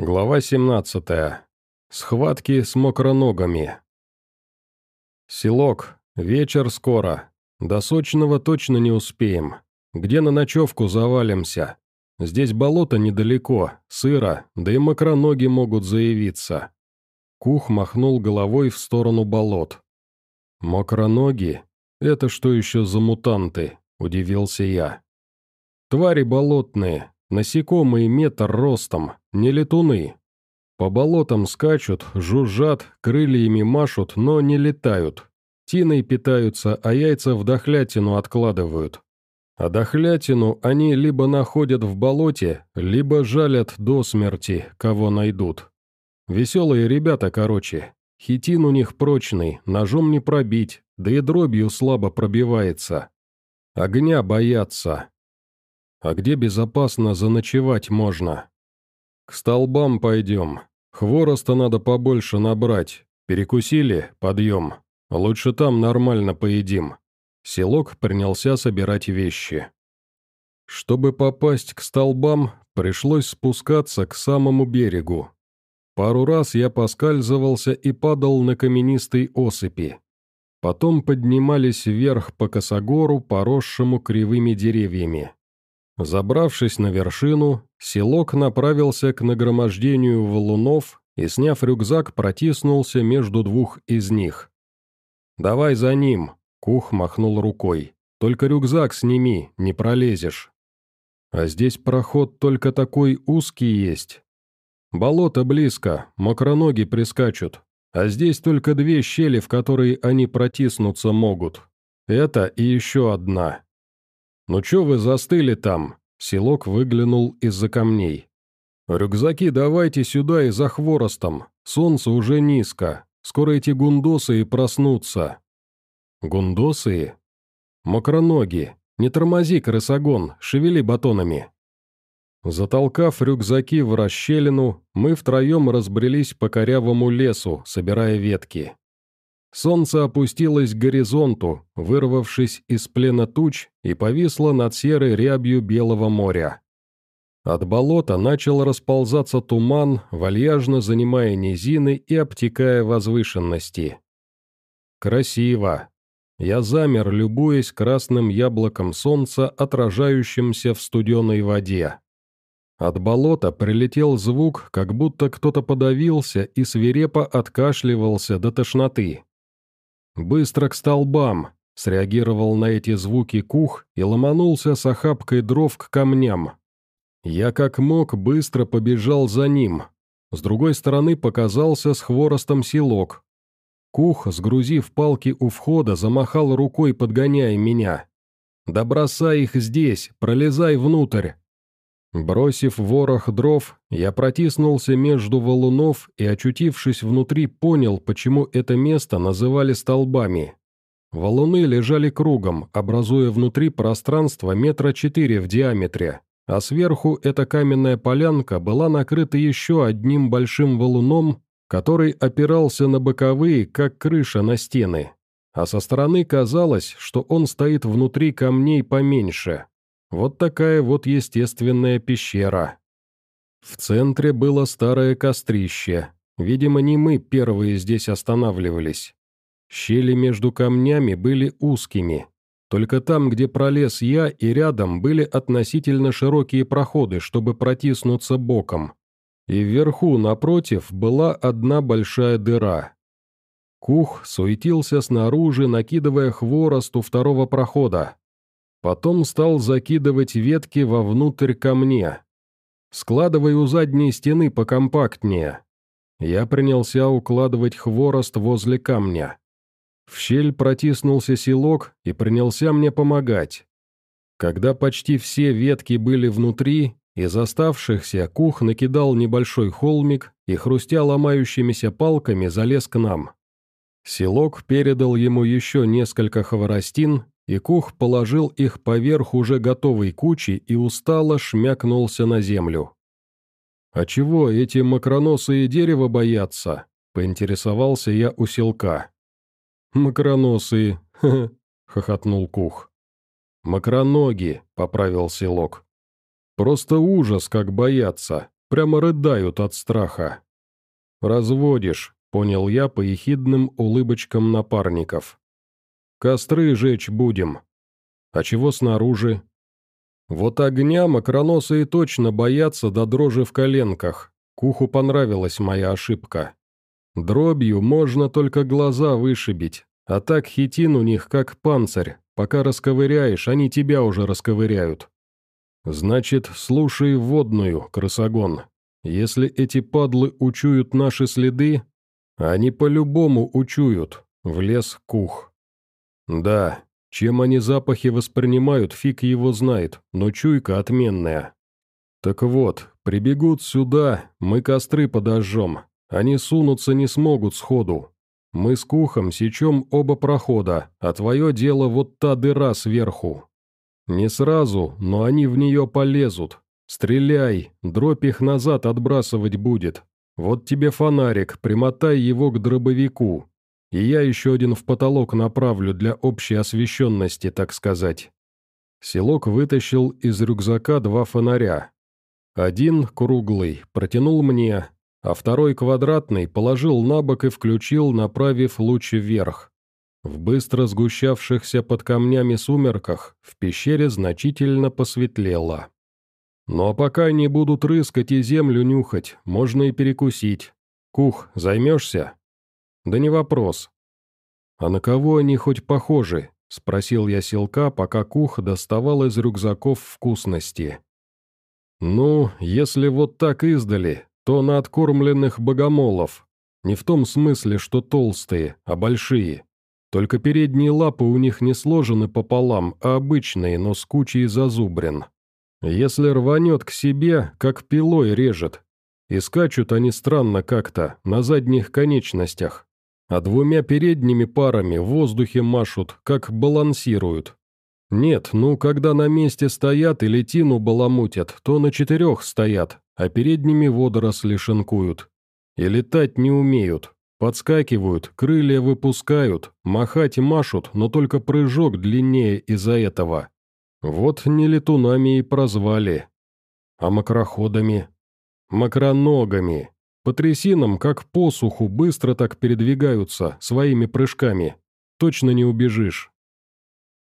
Глава 17. Схватки с мокроногами. Селок. Вечер скоро. До сочного точно не успеем. Где на ночевку завалимся? Здесь болото недалеко, сыро, да и мокроноги могут заявиться. Кух махнул головой в сторону болот. «Мокроноги? Это что еще за мутанты?» – удивился я. «Твари болотные, Насекомые метр ростом, не летуны. По болотам скачут, жужжат, крыльями машут, но не летают. Тиной питаются, а яйца в дохлятину откладывают. А дохлятину они либо находят в болоте, либо жалят до смерти, кого найдут. Веселые ребята, короче. Хитин у них прочный, ножом не пробить, да и дробью слабо пробивается. Огня боятся, а где безопасно заночевать можно? К столбам пойдем. Хвороста надо побольше набрать. Перекусили? Подъем. Лучше там нормально поедим. Селок принялся собирать вещи. Чтобы попасть к столбам, пришлось спускаться к самому берегу. Пару раз я поскальзывался и падал на каменистой осыпи. Потом поднимались вверх по косогору, поросшему кривыми деревьями. Забравшись на вершину, селок направился к нагромождению валунов и, сняв рюкзак, протиснулся между двух из них. «Давай за ним», — Кух махнул рукой. «Только рюкзак сними, не пролезешь». «А здесь проход только такой узкий есть. Болото близко, мокроноги прискачут, а здесь только две щели, в которые они протиснуться могут. Это и еще одна. «Ну чё вы застыли там?» Селок выглянул из-за камней. «Рюкзаки давайте сюда и за хворостом. Солнце уже низко. Скоро эти гундосы и проснутся». «Гундосы?» «Мокроноги. Не тормози, крысогон, шевели батонами». Затолкав рюкзаки в расщелину, мы втроем разбрелись по корявому лесу, собирая ветки. Солнце опустилось к горизонту, вырвавшись из плена туч, и повисло над серой рябью Белого моря. От болота начал расползаться туман, вальяжно занимая низины и обтекая возвышенности. Красиво. Я замер, любуясь красным яблоком солнца, отражающимся в студеной воде. От болота прилетел звук, как будто кто-то подавился и свирепо откашливался до тошноты. «Быстро к столбам!» — среагировал на эти звуки кух и ломанулся с охапкой дров к камням. Я как мог быстро побежал за ним. С другой стороны показался с хворостом селок. Кух, сгрузив палки у входа, замахал рукой, подгоняя меня. «Да бросай их здесь, пролезай внутрь!» Бросив ворох дров, я протиснулся между валунов и, очутившись внутри, понял, почему это место называли столбами. Валуны лежали кругом, образуя внутри пространство метра четыре в диаметре, а сверху эта каменная полянка была накрыта еще одним большим валуном, который опирался на боковые, как крыша на стены. А со стороны казалось, что он стоит внутри камней поменьше. Вот такая вот естественная пещера. В центре было старое кострище. Видимо, не мы первые здесь останавливались. Щели между камнями были узкими. Только там, где пролез я, и рядом были относительно широкие проходы, чтобы протиснуться боком. И вверху, напротив, была одна большая дыра. Кух суетился снаружи, накидывая хворост у второго прохода. Потом стал закидывать ветки вовнутрь ко мне. «Складывай у задней стены покомпактнее». Я принялся укладывать хворост возле камня. В щель протиснулся селок и принялся мне помогать. Когда почти все ветки были внутри, из оставшихся Кух накидал небольшой холмик и, хрустя ломающимися палками, залез к нам. Селок передал ему еще несколько хворостин, и Кух положил их поверх уже готовой кучи и устало шмякнулся на землю. «А чего эти макроносые дерева боятся?» — поинтересовался я у селка. «Макроносые, ха-ха», — хохотнул Кух. «Макроноги», — поправил селок. «Просто ужас, как боятся. прямо рыдают от страха. «Разводишь», — понял я по ехидным улыбочкам напарников. «Костры жечь будем. А чего снаружи?» Вот огня макроносые точно боятся до дрожи в коленках. Куху понравилась моя ошибка. Дробью можно только глаза вышибить, а так хитин у них как панцирь. Пока расковыряешь, они тебя уже расковыряют. Значит, слушай водную, крысогон. Если эти падлы учуют наши следы, они по-любому учуют. В лес кух. Да, чем они запахи воспринимают, фиг его знает, но чуйка отменная. Так вот, прибегут сюда, мы костры подожжем. Они сунуться не смогут сходу. Мы с Кухом сечем оба прохода, а твое дело вот та дыра сверху. Не сразу, но они в нее полезут. Стреляй, дробь их назад отбрасывать будет. Вот тебе фонарик, примотай его к дробовику. И я еще один в потолок направлю для общей освещенности, так сказать. Селок вытащил из рюкзака два фонаря. Один, круглый, протянул мне, а второй квадратный положил на бок и включил, направив луч вверх. В быстро сгущавшихся под камнями сумерках в пещере значительно посветлело. Но пока они будут рыскать и землю нюхать, можно и перекусить. Кух, займешься? Да не вопрос. А на кого они хоть похожи? Спросил я селка, пока Кух доставал из рюкзаков вкусности. «Ну, если вот так издали, то на откормленных богомолов. Не в том смысле, что толстые, а большие. Только передние лапы у них не сложены пополам, а обычные, но с кучей зазубрин. Если рванет к себе, как пилой режет. И скачут они странно как-то, на задних конечностях. А двумя передними парами в воздухе машут, как балансируют. Нет, ну когда на месте стоят и летину баламутят, то на четырех стоят, а передними водоросли шинкуют. И летать не умеют. Подскакивают, крылья выпускают, махать машут, но только прыжок длиннее из-за этого. Вот не летунами и прозвали. А макроходами? Макроногами. По трясинам, как посуху, быстро так передвигаются, своими прыжками. Точно не убежишь.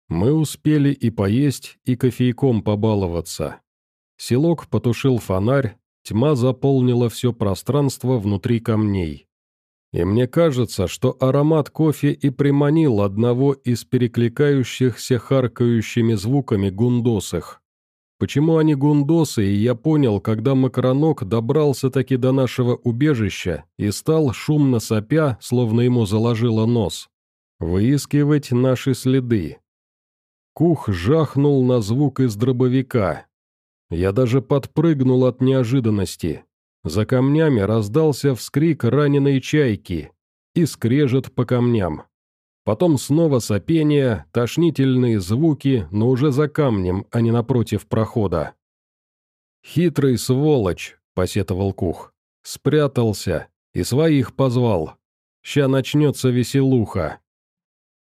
Мы успели и поесть, и кофейком побаловаться. Селок потушил фонарь, тьма заполнила все пространство внутри камней. И мне кажется, что аромат кофе и приманил одного из перекликающихся харкающими звуками гундосых. Почему они гундосы, и я понял, когда Макронок добрался-таки до нашего убежища и стал, шумно сопя, словно ему заложило нос, выискивать наши следы. Кух жахнул на звук из дробовика, я даже подпрыгнул от неожиданности. За камнями раздался вскрик раненой чайки и скрежет по камням. Потом снова сопение, тошнительные звуки, но уже за камнем, а не напротив прохода. «Хитрый сволочь», — посетовал Кух. «Спрятался и своих позвал. Ща начнется веселуха».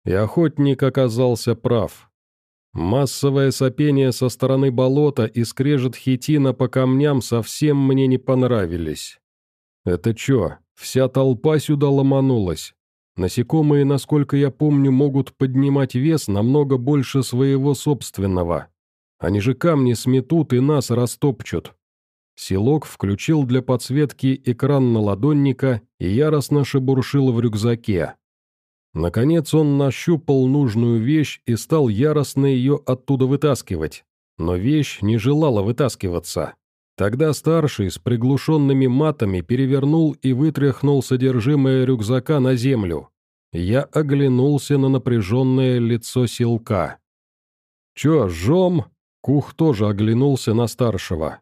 И охотник оказался прав. Массовое сопение со стороны болота и скрежет хитина по камням совсем мне не понравились. Это чё, вся толпа сюда ломанулась? Насекомые, насколько я помню, могут поднимать вес намного больше своего собственного. Они же камни сметут и нас растопчут. Селок включил для подсветки экран наладонника и яростно шебуршил в рюкзаке. Наконец он нащупал нужную вещь и стал яростно ее оттуда вытаскивать. Но вещь не желала вытаскиваться. Тогда старший с приглушенными матами перевернул и вытряхнул содержимое рюкзака на землю. Я оглянулся на напряженное лицо селка. «Чё, жжем?» Кух тоже оглянулся на старшего.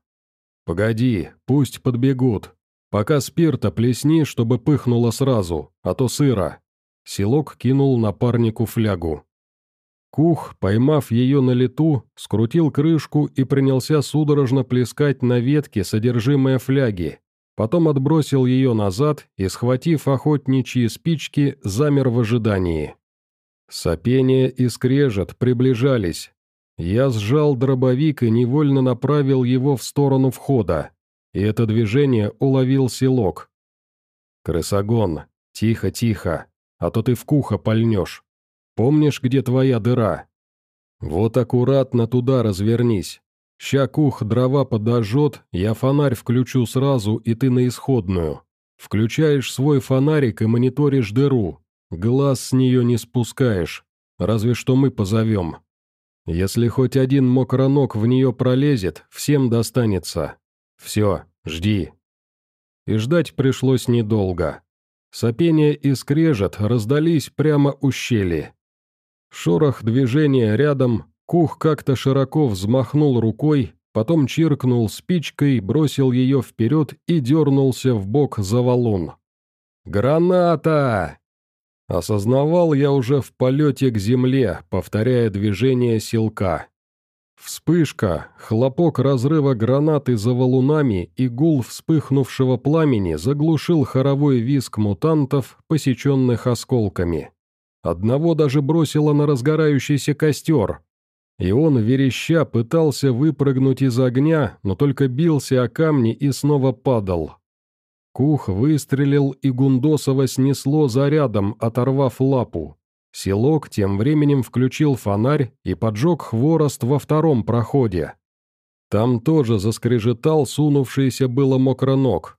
«Погоди, пусть подбегут. Пока спирта плесни, чтобы пыхнуло сразу, а то сыро». Селок кинул напарнику флягу. Кух, поймав ее на лету, скрутил крышку и принялся судорожно плескать на ветке содержимое фляги. Потом отбросил ее назад и, схватив охотничьи спички, замер в ожидании. Сопение и скрежет приближались. Я сжал дробовик и невольно направил его в сторону входа. и это движение уловил селок. «Крысогон, тихо, тихо, а то ты в кухо пальнешь. Помнишь, где твоя дыра? Вот аккуратно туда развернись. Ща кух дрова подожжет, я фонарь включу сразу, и ты на исходную. Включаешь свой фонарик и мониторишь дыру. Глаз с нее не спускаешь, разве что мы позовем. Если хоть один мокроног в нее пролезет, всем достанется. Все, жди». И ждать пришлось недолго. Сопение и скрежет раздались прямо у щели. Шорох движения рядом, Кух как-то широко взмахнул рукой, потом чиркнул спичкой, бросил ее вперед и дернулся в бок за валун. «Граната!» Осознавал я уже в полете к земле, повторяя движение силка. Вспышка, хлопок разрыва гранаты за валунами и гул вспыхнувшего пламени заглушил хоровой визг мутантов, посеченных осколками. Одного даже бросило на разгорающийся костер. И он, вереща, пытался выпрыгнуть из огня, но только бился о камни и снова падал. Кух выстрелил, и Гундосова снесло зарядом, оторвав лапу. Селок тем временем включил фонарь и поджег хворост во втором проходе. Там тоже заскрежетал сунувшийся было мокроног.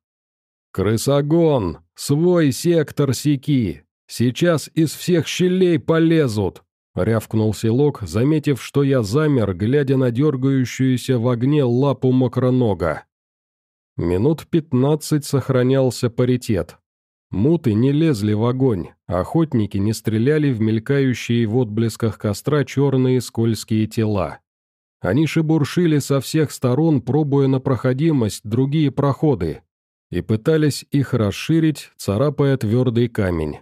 «Крысогон! Свой сектор секи! Сейчас из всех щелей полезут!» — рявкнул селок, заметив, что я замер, глядя на дергающуюся в огне лапу мокронога. Минут пятнадцать сохранялся паритет. Муты не лезли в огонь, охотники не стреляли в мелькающие в отблесках костра черные скользкие тела. Они шебуршили со всех сторон, пробуя на проходимость другие проходы, и пытались их расширить, царапая твердый камень.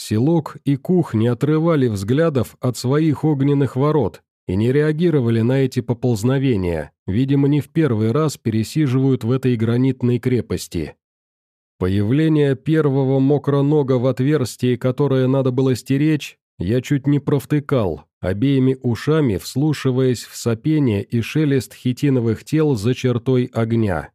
Селок и Кух не отрывали взглядов от своих огненных ворот, и не реагировали на эти поползновения, видимо, не в первый раз пересиживают в этой гранитной крепости. Появление первого мокронога в отверстии, которое надо было стеречь, я чуть не провтыкал, обеими ушами вслушиваясь в сопение и шелест хитиновых тел за чертой огня.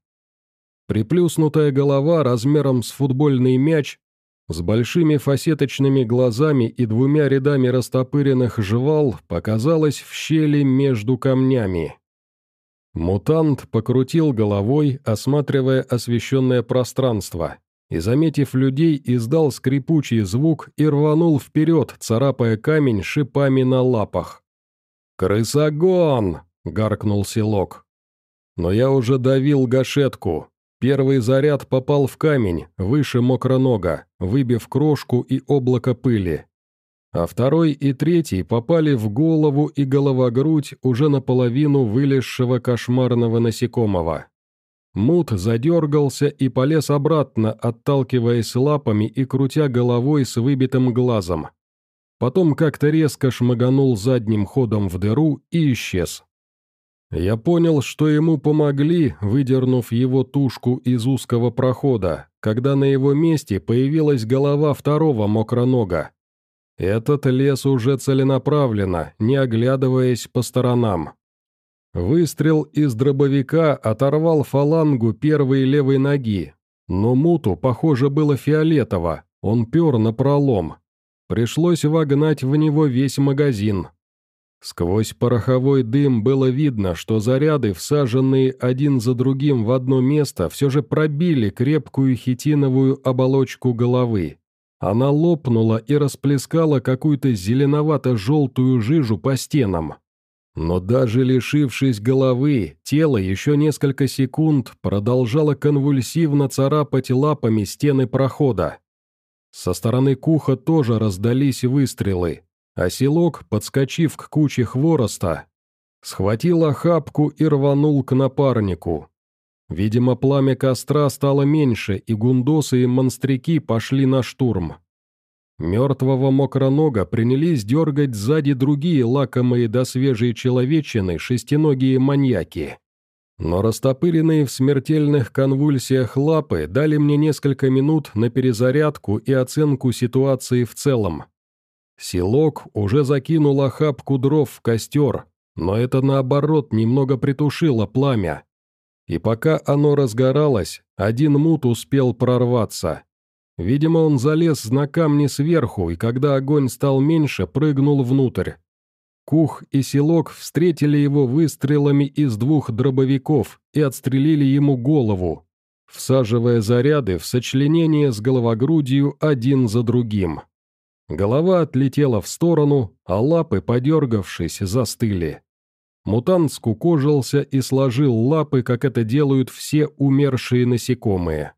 Приплюснутая голова размером с футбольный мяч с большими фасеточными глазами и двумя рядами растопыренных жвал показалась в щели между камнями. Мутант покрутил головой, осматривая освещенное пространство, и, заметив людей, издал скрипучий звук и рванул вперед, царапая камень шипами на лапах. «Крысогон!» — гаркнул селок. Но я уже давил гашетку, Первый заряд попал в камень, выше мокронога, выбив крошку и облако пыли. А второй и третий попали в голову и головогрудь уже наполовину вылезшего кошмарного насекомого. Мут задергался и полез обратно, отталкиваясь лапами и крутя головой с выбитым глазом. Потом как-то резко шмаганул задним ходом в дыру и исчез. Я понял, что ему помогли, выдернув его тушку из узкого прохода, когда на его месте появилась голова второго мокронога. Этот лес уже целенаправленно, не оглядываясь по сторонам. Выстрел из дробовика оторвал фалангу первой левой ноги, но муту, похоже, было фиолетово, он пер на пролом. Пришлось вогнать в него весь магазин, Сквозь пороховой дым было видно, что заряды, всаженные один за другим в одно место, все же пробили крепкую хитиновую оболочку головы. Она лопнула и расплескала какую-то зеленовато-желтую жижу по стенам. Но даже лишившись головы, тело еще несколько секунд продолжало конвульсивно царапать лапами стены прохода. Со стороны куха тоже раздались выстрелы. Оселок, подскочив к куче хвороста, схватил охапку и рванул к напарнику. Видимо, пламя костра стало меньше, и гундосы и монстряки пошли на штурм. Мертвого мокронога принялись дергать сзади другие лакомые до свежей человечины шестиногие маньяки. Но растопыренные в смертельных конвульсиях лапы дали мне несколько минут на перезарядку и оценку ситуации в целом. Силок уже закинул охапку дров в костер, но это наоборот немного притушило пламя. и пока оно разгоралось, один мут успел прорваться. Видимо, он залез на камни сверху, и когда огонь стал меньше, прыгнул внутрь. Кух и Селок встретили его выстрелами из двух дробовиков и отстрелили ему голову, всаживая заряды в сочленение с головогрудью один за другим. Голова отлетела в сторону, а лапы, подергавшись, застыли. Мутант скукожился и сложил лапы, как это делают все умершие насекомые.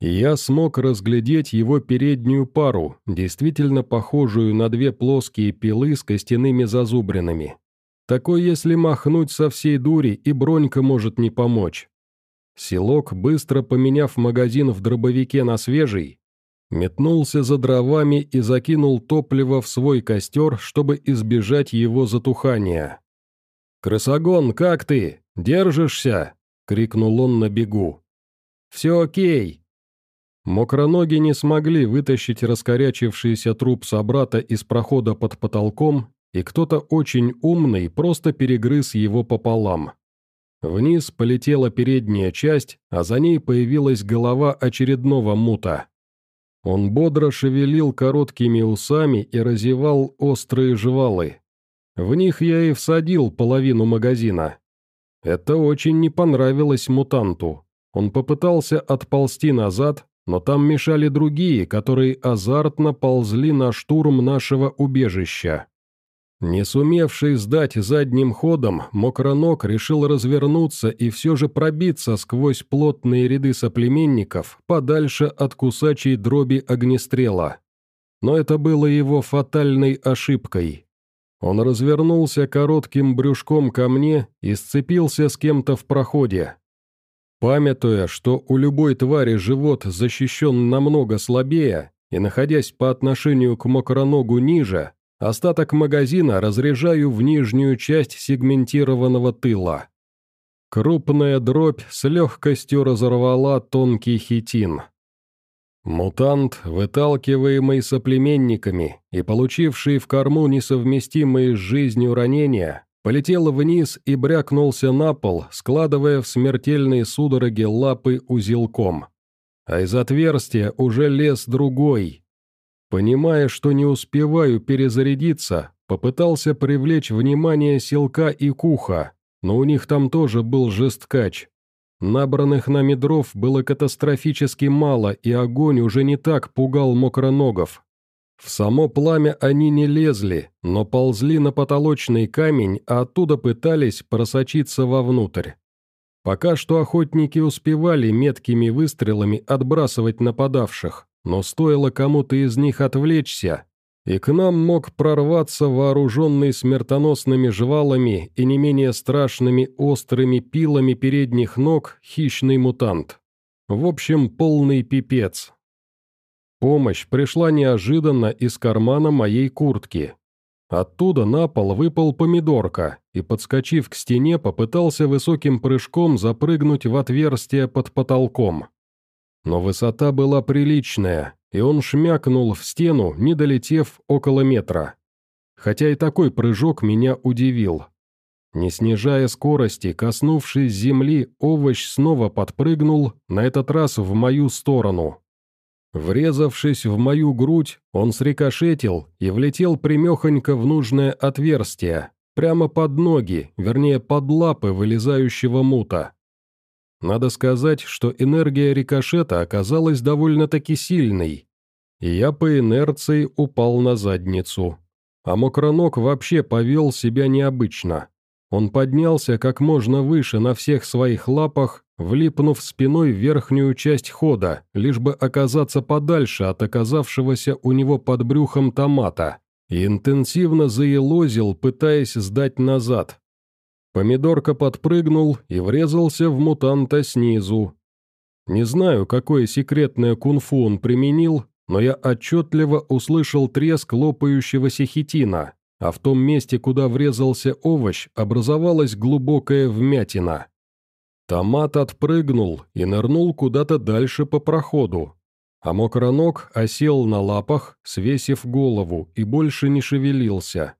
я смог разглядеть его переднюю пару, действительно похожую на две плоские пилы с костяными зазубринами. Такой, если махнуть со всей дури, и бронька может не помочь. Селок, быстро поменяв магазин в дробовике на свежий, Метнулся за дровами и закинул топливо в свой костер, чтобы избежать его затухания. «Крысогон, как ты? Держишься?» — крикнул он на бегу. «Все окей». Мокроноги не смогли вытащить раскорячившийся труп собрата из прохода под потолком, и кто-то очень умный просто перегрыз его пополам. Вниз полетела передняя часть, а за ней появилась голова очередного мута. Он бодро шевелил короткими усами и разевал острые жвалы. В них я и всадил половину магазина. Это очень не понравилось мутанту. Он попытался отползти назад, но там мешали другие, которые азартно ползли на штурм нашего убежища. Не сумевший сдать задним ходом, Мокронок решил развернуться и все же пробиться сквозь плотные ряды соплеменников подальше от кусачей дроби огнестрела. Но это было его фатальной ошибкой. Он развернулся коротким брюшком ко мне и сцепился с кем-то в проходе. Памятуя, что у любой твари живот защищен намного слабее, и находясь по отношению к мокроногу ниже, Остаток магазина разряжаю в нижнюю часть сегментированного тыла. Крупная дробь с легкостью разорвала тонкий хитин. Мутант, выталкиваемый соплеменниками и получивший в корму несовместимые с жизнью ранения, полетел вниз и брякнулся на пол, складывая в смертельные судороги лапы узелком. А из отверстия уже лез другой, Понимая, что не успеваю перезарядиться, попытался привлечь внимание Селка и Куха, но у них там тоже был жесткач. Набранных нами дров было катастрофически мало, и огонь уже не так пугал мокроногов. В само пламя они не лезли, но ползли на потолочный камень, а оттуда пытались просочиться вовнутрь. Пока что охотники успевали меткими выстрелами отбрасывать нападавших, но стоило кому-то из них отвлечься, и к нам мог прорваться вооруженный смертоносными жвалами и не менее страшными острыми пилами передних ног хищный мутант. В общем, полный пипец. Помощь пришла неожиданно из кармана моей куртки. Оттуда на пол выпал помидорка и, подскочив к стене, попытался высоким прыжком запрыгнуть в отверстие под потолком. Но высота была приличная, и он шмякнул в стену, не долетев около метра. Хотя и такой прыжок меня удивил. Не снижая скорости, коснувшись земли, овощ снова подпрыгнул, на этот раз в мою сторону. Врезавшись в мою грудь, он срикошетил и влетел примехонько в нужное отверстие, прямо под ноги, вернее под лапы вылезающего мута. Надо сказать, что энергия рикошета оказалась довольно-таки сильной, и я по инерции упал на задницу. А мокронок вообще повел себя необычно. Он поднялся как можно выше на всех своих лапах, влипнув спиной в верхнюю часть хода, лишь бы оказаться подальше от оказавшегося у него под брюхом томата, и интенсивно заелозил, пытаясь сдать назад, Помидорка подпрыгнул и врезался в мутанта снизу. Не знаю, какое секретное кунг-фу он применил, но я отчетливо услышал треск лопающегося хитина, а в том месте, куда врезался овощ, образовалась глубокая вмятина. Томат отпрыгнул и нырнул куда-то дальше по проходу, а мокроног осел на лапах, свесив голову, и больше не шевелился.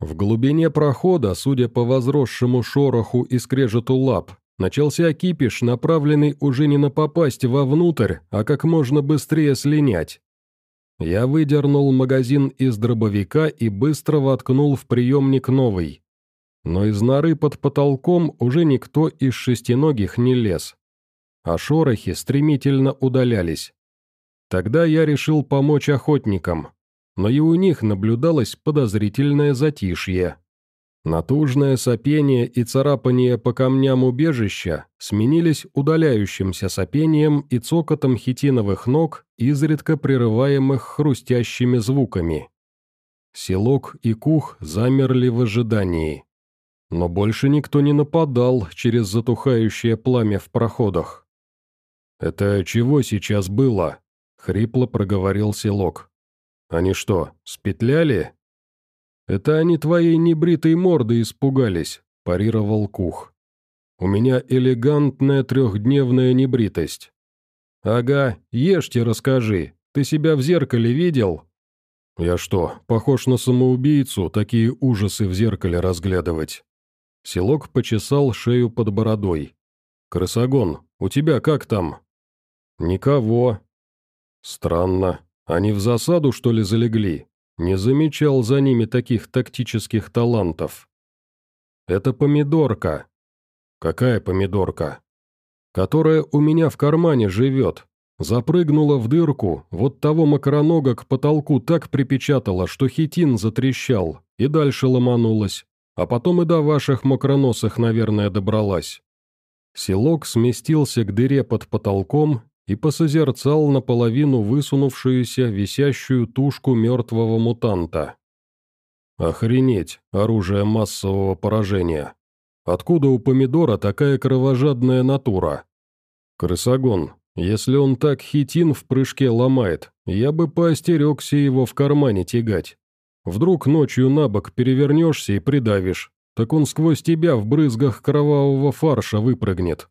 В глубине прохода, судя по возросшему шороху и скрежету лап, Начался кипиш, направленный уже не на попасть вовнутрь, а как можно быстрее слинять. Я выдернул магазин из дробовика и быстро воткнул в приемник новый. Но из норы под потолком уже никто из шестиногих не лез. А шорохи стремительно удалялись. Тогда я решил помочь охотникам, но и у них наблюдалось подозрительное затишье. Натужное сопение и царапание по камням убежища сменились удаляющимся сопением и цокотом хитиновых ног, изредка прерываемых хрустящими звуками. Селок и Кух замерли в ожидании. Но больше никто не нападал через затухающее пламя в проходах. «Это чего сейчас было?» — хрипло проговорил Селок. «Они что, спетляли?» «Это они твоей небритой морды испугались», – парировал Кух. «У меня элегантная трехдневная небритость». «Ага, ешьте, расскажи. Ты себя в зеркале видел?» «Я что, похож на самоубийцу, такие ужасы в зеркале разглядывать?» Селок почесал шею под бородой. «Крысогон, у тебя как там?» «Никого». «Странно. Они в засаду, что ли, залегли?» Не замечал за ними таких тактических талантов. Это помидорка. Какая помидорка? Которая у меня в кармане живет. Запрыгнула в дырку, вот того макронога к потолку так припечатала, что хитин затрещал, и дальше ломанулась, а потом и до ваших макроносых, наверное, добралась. Селок сместился к дыре под потолком и посозерцал наполовину высунувшуюся висящую тушку мертвого мутанта. Охренеть, оружие массового поражения. Откуда у помидора такая кровожадная натура? Крысогон, если он так хитин в прыжке ломает, я бы поостерегся его в кармане тягать. Вдруг ночью на бок перевернешься и придавишь, так он сквозь тебя в брызгах кровавого фарша выпрыгнет.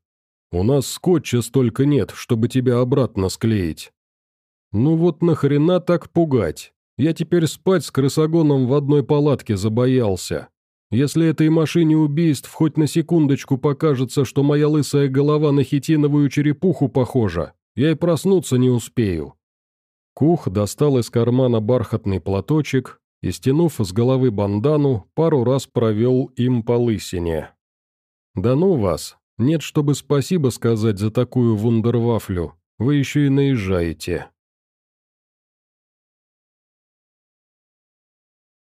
У нас скотча столько нет, чтобы тебя обратно склеить. Ну вот нахрена так пугать? Я теперь спать с крысогоном в одной палатке забоялся. Если этой машине убийств хоть на секундочку покажется, что моя лысая голова на хитиновую черепуху похожа, я и проснуться не успею». Кух достал из кармана бархатный платочек и, стянув с головы бандану, пару раз провел им по лысине. «Да ну вас, нет, чтобы спасибо сказать за такую вундервафлю, вы еще и наезжаете.